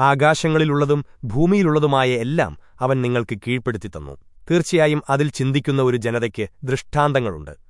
ആകാശങ്ങളിലുള്ളതും ഭൂമിയിലുള്ളതുമായ എല്ലാം അവൻ നിങ്ങൾക്ക് കീഴ്പ്പെടുത്തി തന്നു. തീർച്ചയായും അതിൽ ചിന്തിക്കുന്ന ഒരു ജനതയ്ക്ക് ദൃഷ്ടാന്തങ്ങളുണ്ട്.